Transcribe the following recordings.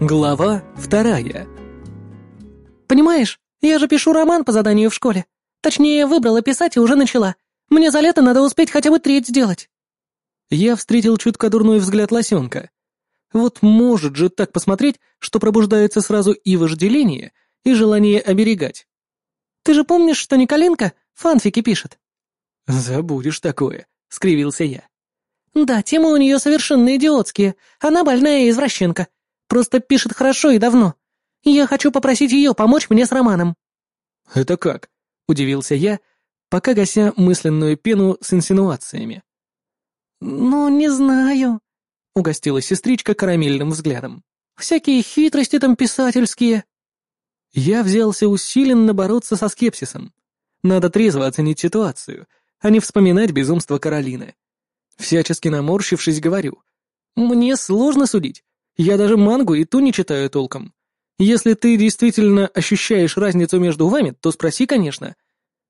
Глава вторая. «Понимаешь, я же пишу роман по заданию в школе. Точнее, выбрала писать и уже начала. Мне за лето надо успеть хотя бы треть сделать». Я встретил чутко дурной взгляд лосенка. Вот может же так посмотреть, что пробуждается сразу и вожделение, и желание оберегать. «Ты же помнишь, что Николенко фанфики пишет?» «Забудешь такое», — скривился я. «Да, темы у нее совершенно идиотские. Она больная извращенка. Просто пишет хорошо и давно. Я хочу попросить ее помочь мне с романом». «Это как?» — удивился я, пока гася мысленную пену с инсинуациями. «Ну, не знаю», — угостила сестричка карамельным взглядом. «Всякие хитрости там писательские». Я взялся усиленно бороться со скепсисом. Надо трезво оценить ситуацию, а не вспоминать безумство Каролины. Всячески наморщившись, говорю. «Мне сложно судить. Я даже мангу и ту не читаю толком. Если ты действительно ощущаешь разницу между вами, то спроси, конечно.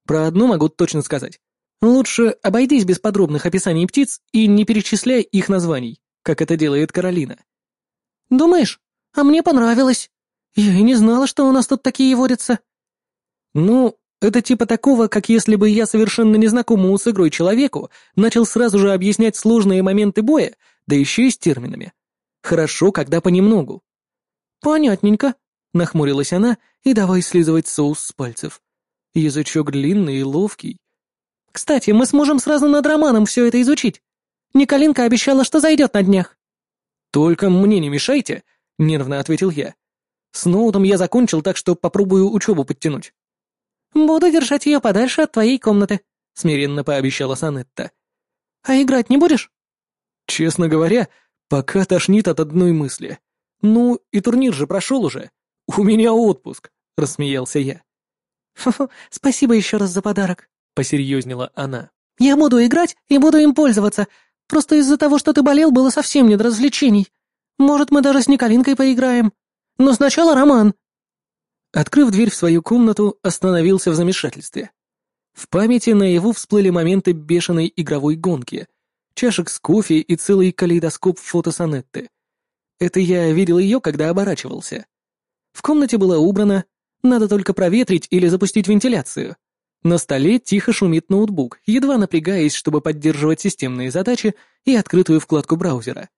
Про одну могу точно сказать. Лучше обойдись без подробных описаний птиц и не перечисляй их названий, как это делает Каролина. Думаешь? А мне понравилось. Я и не знала, что у нас тут такие водятся. Ну, это типа такого, как если бы я совершенно незнакомому с игрой человеку начал сразу же объяснять сложные моменты боя, да еще и с терминами. Хорошо, когда понемногу. Понятненько, нахмурилась она и давай слизывать соус с пальцев. Язычок длинный и ловкий. Кстати, мы сможем сразу над романом все это изучить. Николинка обещала, что зайдет на днях. Только мне не мешайте, нервно ответил я. С ноутом я закончил, так что попробую учебу подтянуть. Буду держать ее подальше от твоей комнаты, смиренно пообещала Санетта. А играть не будешь? Честно говоря, Пока тошнит от одной мысли. Ну, и турнир же прошел уже. У меня отпуск, рассмеялся я. «Фу-фу, спасибо еще раз за подарок», — посерьезнела она. «Я буду играть и буду им пользоваться. Просто из-за того, что ты болел, было совсем не до развлечений. Может, мы даже с Николинкой поиграем. Но сначала роман». Открыв дверь в свою комнату, остановился в замешательстве. В памяти наяву всплыли моменты бешеной игровой гонки, чашек с кофе и целый калейдоскоп фото Санетты. Это я видел ее, когда оборачивался. В комнате было убрано, надо только проветрить или запустить вентиляцию. На столе тихо шумит ноутбук, едва напрягаясь, чтобы поддерживать системные задачи и открытую вкладку браузера.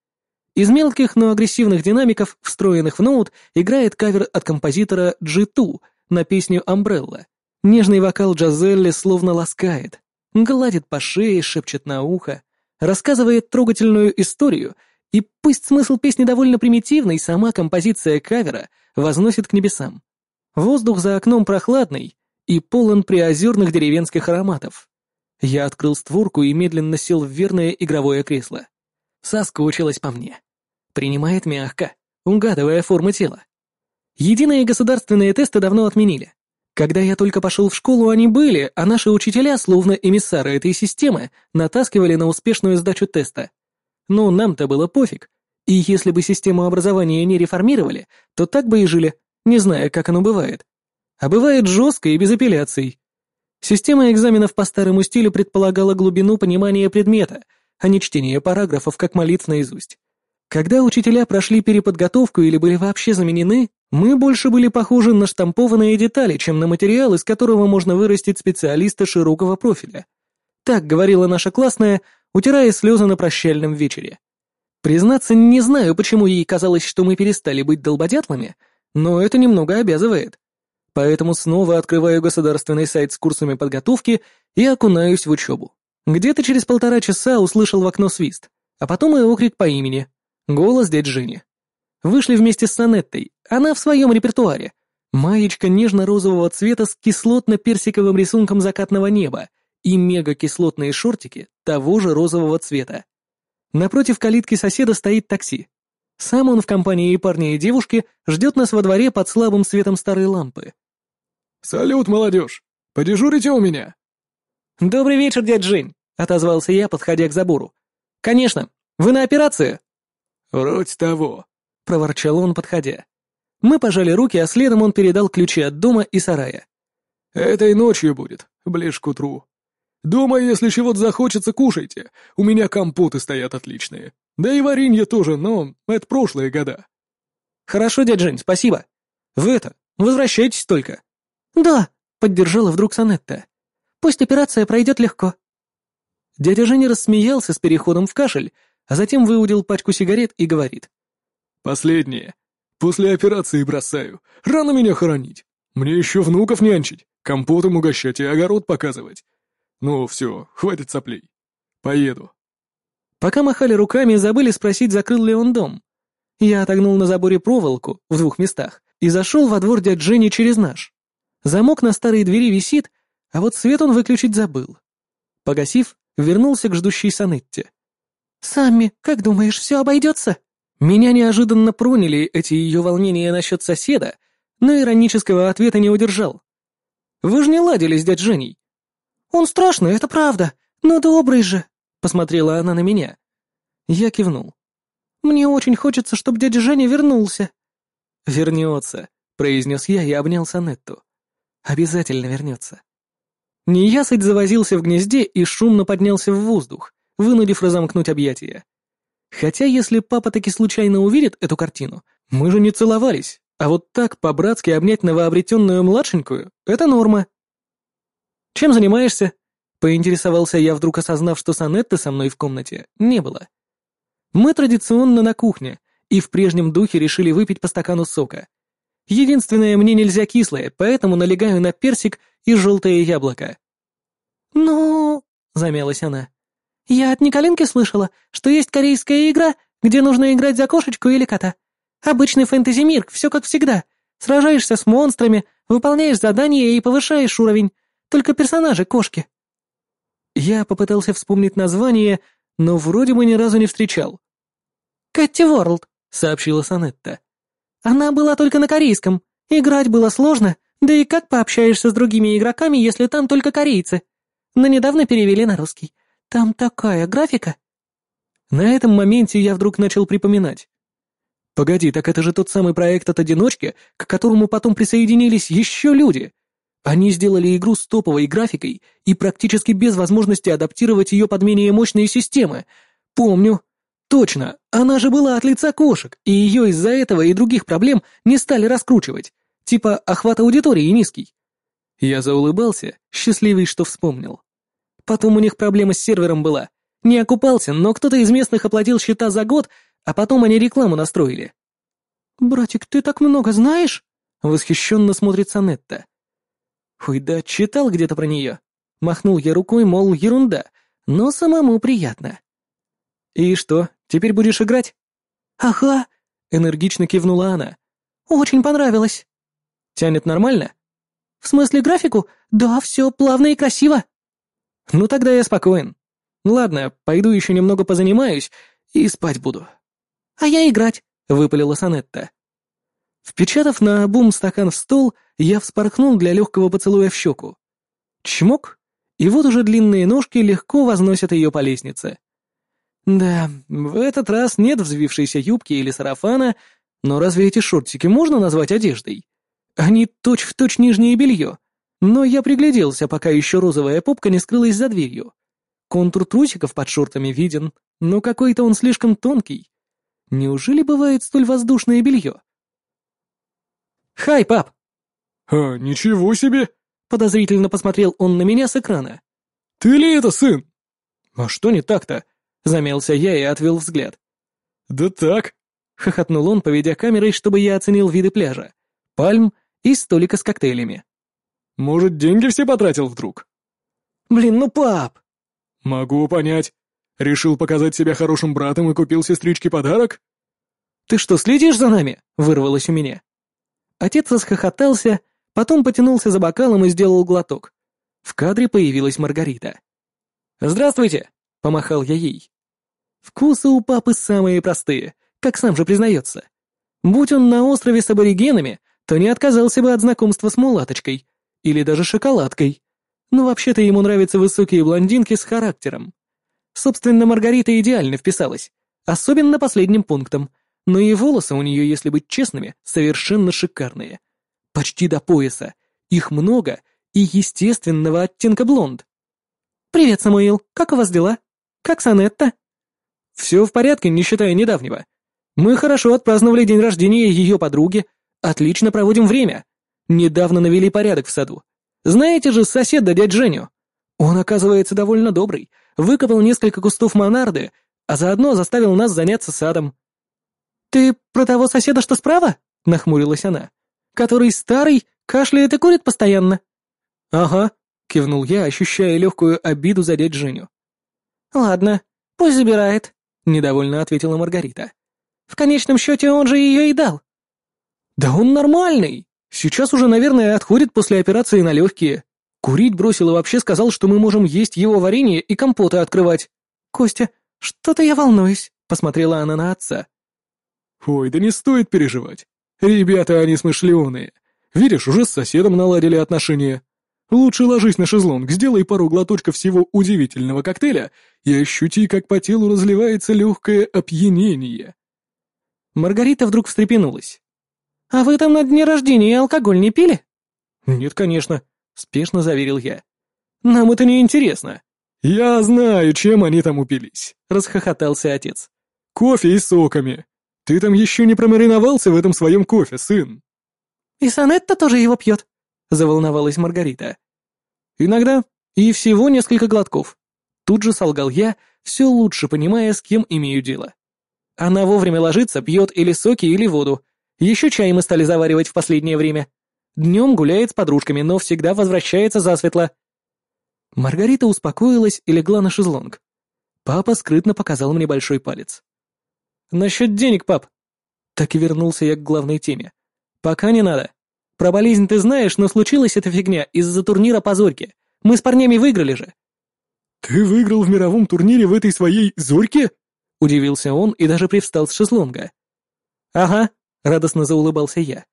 Из мелких, но агрессивных динамиков, встроенных в ноут, играет кавер от композитора G2 на песню «Umbrella». Нежный вокал Джазелли словно ласкает, гладит по шее, шепчет на ухо рассказывает трогательную историю, и пусть смысл песни довольно примитивный, сама композиция кавера возносит к небесам. Воздух за окном прохладный и полон приозерных деревенских ароматов. Я открыл створку и медленно сел в верное игровое кресло. Соскучилась по мне. Принимает мягко, угадывая форму тела. Единые государственные тесты давно отменили. Когда я только пошел в школу, они были, а наши учителя, словно эмиссары этой системы, натаскивали на успешную сдачу теста. Но нам-то было пофиг. И если бы систему образования не реформировали, то так бы и жили, не зная, как оно бывает. А бывает жестко и без апелляций. Система экзаменов по старому стилю предполагала глубину понимания предмета, а не чтение параграфов как молитв наизусть. Когда учителя прошли переподготовку или были вообще заменены, мы больше были похожи на штампованные детали, чем на материал, из которого можно вырастить специалиста широкого профиля. Так говорила наша классная, утирая слезы на прощальном вечере. Признаться, не знаю, почему ей казалось, что мы перестали быть долбодятлами, но это немного обязывает. Поэтому снова открываю государственный сайт с курсами подготовки и окунаюсь в учебу. Где-то через полтора часа услышал в окно свист, а потом и окрик по имени. Голос дядь Жени. Вышли вместе с Санеттой, она в своем репертуаре. Маечка нежно-розового цвета с кислотно-персиковым рисунком закатного неба и мега-кислотные шортики того же розового цвета. Напротив калитки соседа стоит такси. Сам он в компании парня и девушки ждет нас во дворе под слабым светом старой лампы. «Салют, молодежь! Подежурите у меня?» «Добрый вечер, дядь Жень», — отозвался я, подходя к забору. «Конечно. Вы на операции?» «Вроде того», — проворчал он, подходя. Мы пожали руки, а следом он передал ключи от дома и сарая. «Этой ночью будет, ближе к утру. Дома, если чего-то захочется, кушайте. У меня компоты стоят отличные. Да и варенье тоже, но это прошлые года». «Хорошо, дядь Жень, спасибо. Вы это, возвращайтесь только». «Да», — поддержала вдруг Санетта. «Пусть операция пройдет легко». Дядя Женя рассмеялся с переходом в кашель, а затем выудил пачку сигарет и говорит. «Последнее. После операции бросаю. Рано меня хоронить. Мне еще внуков нянчить, компотом угощать и огород показывать. Ну, все, хватит соплей. Поеду». Пока махали руками, забыли спросить, закрыл ли он дом. Я отогнул на заборе проволоку в двух местах и зашел во двор дядь Жени через наш. Замок на старой двери висит, а вот свет он выключить забыл. Погасив, вернулся к ждущей Санетте. «Самми, как думаешь, все обойдется?» Меня неожиданно проняли эти ее волнения насчет соседа, но иронического ответа не удержал. «Вы же не ладили с дядь Женей?» «Он страшный, это правда, но добрый же», — посмотрела она на меня. Я кивнул. «Мне очень хочется, чтобы дядя Женя вернулся». «Вернется», — произнес я и обнял Санетту. «Обязательно вернется». Неясыть завозился в гнезде и шумно поднялся в воздух, вынудив разомкнуть объятия. Хотя если папа таки случайно увидит эту картину, мы же не целовались, а вот так по-братски обнять новообретенную младшенькую — это норма. «Чем занимаешься?» — поинтересовался я, вдруг осознав, что Санетты со мной в комнате не было. Мы традиционно на кухне и в прежнем духе решили выпить по стакану сока. Единственное, мне нельзя кислое, поэтому налегаю на персик и желтое яблоко. «Ну...» — замялась она. «Я от Николинки слышала, что есть корейская игра, где нужно играть за кошечку или кота. Обычный фэнтези-мир, все как всегда. Сражаешься с монстрами, выполняешь задания и повышаешь уровень. Только персонажи — кошки». Я попытался вспомнить название, но вроде бы ни разу не встречал. «Кэти Ворлд», — сообщила Санетта. «Она была только на корейском. Играть было сложно, да и как пообщаешься с другими игроками, если там только корейцы? Но недавно перевели на русский. Там такая графика». На этом моменте я вдруг начал припоминать. Погоди, так это же тот самый проект от одиночки, к которому потом присоединились еще люди. Они сделали игру с топовой графикой и практически без возможности адаптировать ее под менее мощные системы. Помню. Точно, она же была от лица кошек, и ее из-за этого и других проблем не стали раскручивать. Типа охват аудитории низкий. Я заулыбался, счастливый, что вспомнил. Потом у них проблема с сервером была. Не окупался, но кто-то из местных оплатил счета за год, а потом они рекламу настроили. «Братик, ты так много знаешь?» — восхищенно смотрит Санетта. «Ой, да, читал где-то про нее». Махнул я рукой, мол, ерунда, но самому приятно. «И что, теперь будешь играть?» «Ага», — энергично кивнула она. «Очень понравилось». «Тянет нормально?» «В смысле графику? Да, все плавно и красиво». «Ну тогда я спокоен. Ладно, пойду еще немного позанимаюсь и спать буду». «А я играть», — выпалила Санетта. Впечатав на бум стакан в стол, я вспорхнул для легкого поцелуя в щеку. Чмок, и вот уже длинные ножки легко возносят ее по лестнице. Да, в этот раз нет взвившейся юбки или сарафана, но разве эти шортики можно назвать одеждой? Они точь-в-точь точь нижнее белье, но я пригляделся, пока еще розовая попка не скрылась за дверью. Контур трусиков под шортами виден, но какой-то он слишком тонкий. Неужели бывает столь воздушное белье? «Хай, пап!» «А, ничего себе!» — подозрительно посмотрел он на меня с экрана. «Ты ли это сын?» «А что не так-то?» — замялся я и отвел взгляд. «Да так!» — хохотнул он, поведя камерой, чтобы я оценил виды пляжа, пальм и столика с коктейлями. Может, деньги все потратил вдруг? Блин, ну пап! Могу понять. Решил показать себя хорошим братом и купил сестричке подарок? Ты что, следишь за нами? Вырвалось у меня. Отец расхохотался, потом потянулся за бокалом и сделал глоток. В кадре появилась Маргарита. «Здравствуйте!» — помахал я ей. Вкусы у папы самые простые, как сам же признается. Будь он на острове с аборигенами, то не отказался бы от знакомства с мулаточкой, или даже шоколадкой. Но вообще-то ему нравятся высокие блондинки с характером. Собственно, Маргарита идеально вписалась, особенно последним пунктом, но и волосы у нее, если быть честными, совершенно шикарные. Почти до пояса, их много и естественного оттенка блонд. «Привет, Самуил, как у вас дела? Как Санетта?» «Все в порядке, не считая недавнего. Мы хорошо отпраздновали день рождения ее подруги, отлично проводим время. Недавно навели порядок в саду. Знаете же соседа дядь Женю? Он, оказывается, довольно добрый, выкопал несколько кустов монарды, а заодно заставил нас заняться садом. «Ты про того соседа, что справа?» — нахмурилась она. «Который старый, кашляет и курит постоянно». «Ага», — кивнул я, ощущая легкую обиду за дядь Женю. «Ладно, пусть забирает», — недовольно ответила Маргарита. «В конечном счете он же ее и дал». «Да он нормальный. Сейчас уже, наверное, отходит после операции на легкие. Курить бросил и вообще сказал, что мы можем есть его варенье и компоты открывать». «Костя, что-то я волнуюсь», — посмотрела она на отца. «Ой, да не стоит переживать. Ребята, они смышленые. Видишь, уже с соседом наладили отношения. Лучше ложись на шезлонг, сделай пару глоточков всего удивительного коктейля и ощути, как по телу разливается легкое опьянение». Маргарита вдруг встрепенулась. «А вы там на дне рождения алкоголь не пили?» «Нет, конечно», — спешно заверил я. «Нам это не интересно». «Я знаю, чем они там упились», — расхохотался отец. «Кофе и соками. Ты там еще не промариновался в этом своем кофе, сын?» «И Санетта тоже его пьет», — заволновалась Маргарита. «Иногда. И всего несколько глотков». Тут же солгал я, все лучше понимая, с кем имею дело. Она вовремя ложится, пьет или соки, или воду. Еще чай мы стали заваривать в последнее время. Днем гуляет с подружками, но всегда возвращается засветло. Маргарита успокоилась и легла на шезлонг. Папа скрытно показал мне большой палец. «Насчет денег, пап». Так и вернулся я к главной теме. «Пока не надо. Про болезнь ты знаешь, но случилась эта фигня из-за турнира по зорьке. Мы с парнями выиграли же». «Ты выиграл в мировом турнире в этой своей зорьке?» Удивился он и даже привстал с шезлонга. «Ага», — радостно заулыбался я.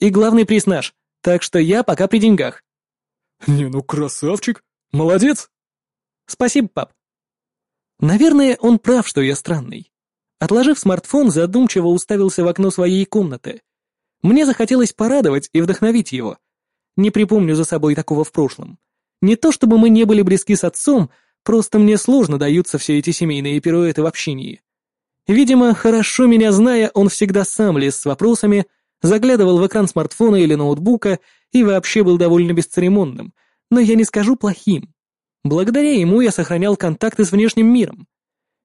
«И главный приз наш, так что я пока при деньгах». «Не, ну красавчик! Молодец!» «Спасибо, пап». Наверное, он прав, что я странный. Отложив смартфон, задумчиво уставился в окно своей комнаты. Мне захотелось порадовать и вдохновить его. Не припомню за собой такого в прошлом. Не то чтобы мы не были близки с отцом, просто мне сложно даются все эти семейные пируэты в общении. Видимо, хорошо меня зная, он всегда сам лез с вопросами, заглядывал в экран смартфона или ноутбука и вообще был довольно бесцеремонным, но я не скажу плохим. Благодаря ему я сохранял контакты с внешним миром.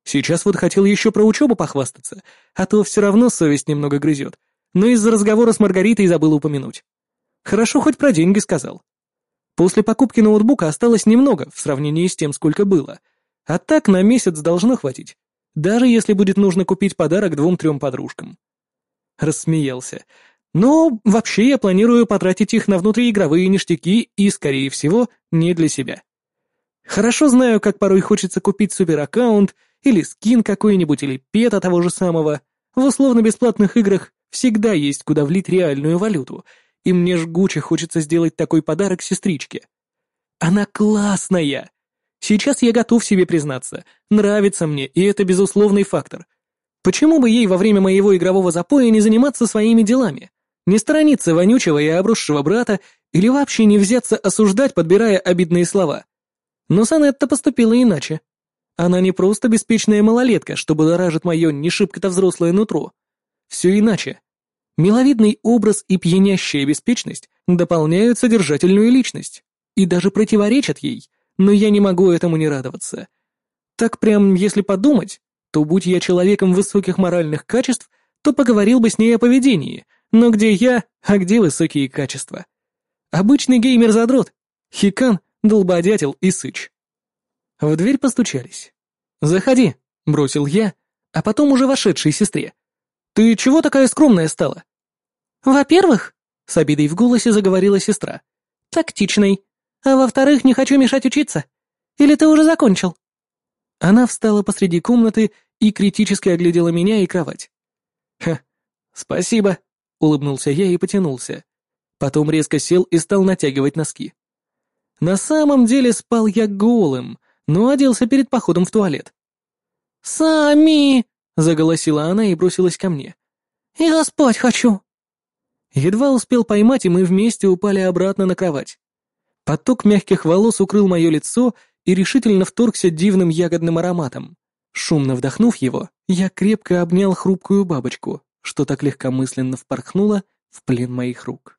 Сейчас вот хотел еще про учебу похвастаться, а то все равно совесть немного грызет, но из-за разговора с Маргаритой забыл упомянуть. Хорошо хоть про деньги сказал. После покупки ноутбука осталось немного в сравнении с тем, сколько было, а так на месяц должно хватить, даже если будет нужно купить подарок двум-трем подружкам. Рассмеялся. Но вообще я планирую потратить их на внутриигровые ништяки и, скорее всего, не для себя. Хорошо знаю, как порой хочется купить супераккаунт или скин какой-нибудь, или пета того же самого. В условно-бесплатных играх всегда есть куда влить реальную валюту, и мне жгуче хочется сделать такой подарок сестричке. Она классная! Сейчас я готов себе признаться, нравится мне, и это безусловный фактор. Почему бы ей во время моего игрового запоя не заниматься своими делами? Не сторониться вонючего и обросшего брата или вообще не взяться осуждать, подбирая обидные слова? Но Санетта поступила иначе. Она не просто беспечная малолетка, что будоражит мое не шибко-то взрослое нутро. Все иначе. Миловидный образ и пьянящая беспечность дополняют содержательную личность и даже противоречат ей, но я не могу этому не радоваться. Так прям, если подумать, то будь я человеком высоких моральных качеств, то поговорил бы с ней о поведении, но где я, а где высокие качества? Обычный геймер-задрот, хикан, долбодятел и сыч. В дверь постучались. «Заходи», — бросил я, а потом уже вошедшей сестре. «Ты чего такая скромная стала?» «Во-первых», — с обидой в голосе заговорила сестра, — «тактичный. А во-вторых, не хочу мешать учиться. Или ты уже закончил?» Она встала посреди комнаты и критически оглядела меня и кровать. «Ха, спасибо», — улыбнулся я и потянулся. Потом резко сел и стал натягивать носки. На самом деле спал я голым, но оделся перед походом в туалет. «Сами!» — заголосила она и бросилась ко мне. «Я спать хочу!» Едва успел поймать, и мы вместе упали обратно на кровать. Поток мягких волос укрыл мое лицо и решительно вторгся дивным ягодным ароматом. Шумно вдохнув его, я крепко обнял хрупкую бабочку, что так легкомысленно впорхнула в плен моих рук.